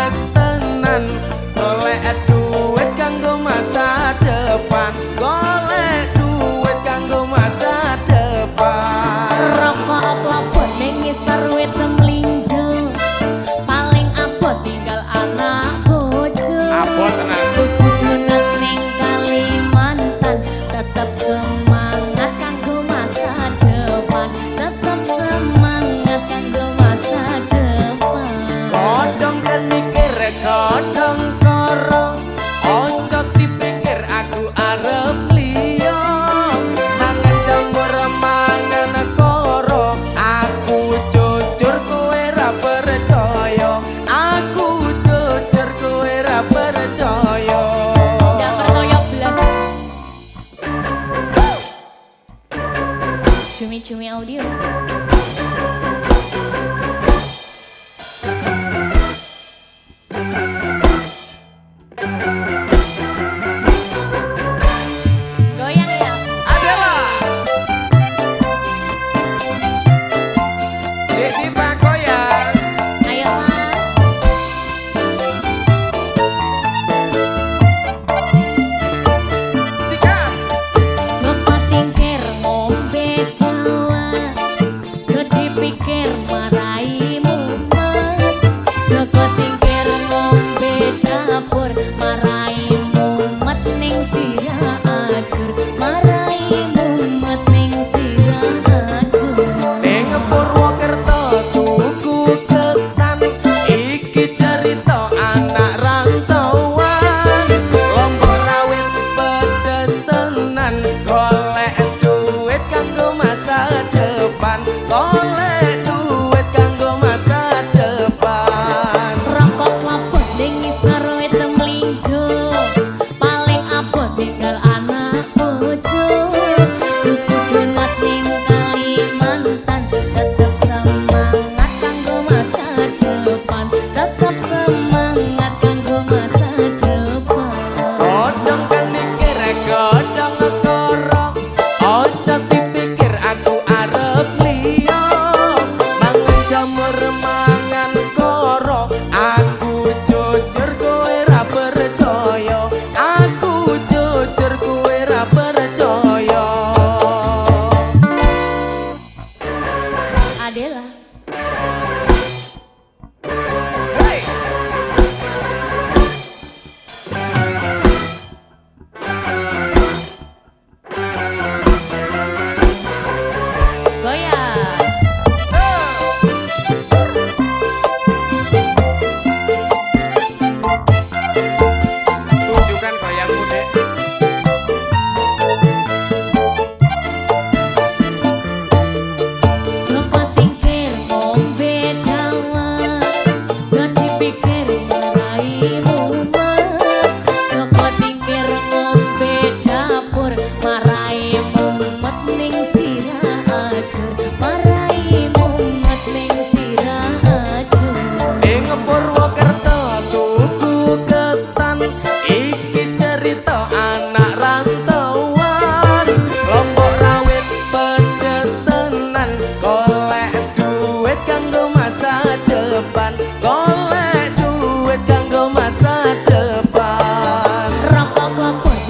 gas tenan golek duit kanggo masa depan. Golek duit kanggo masa depan. Rokok apa ning isar wit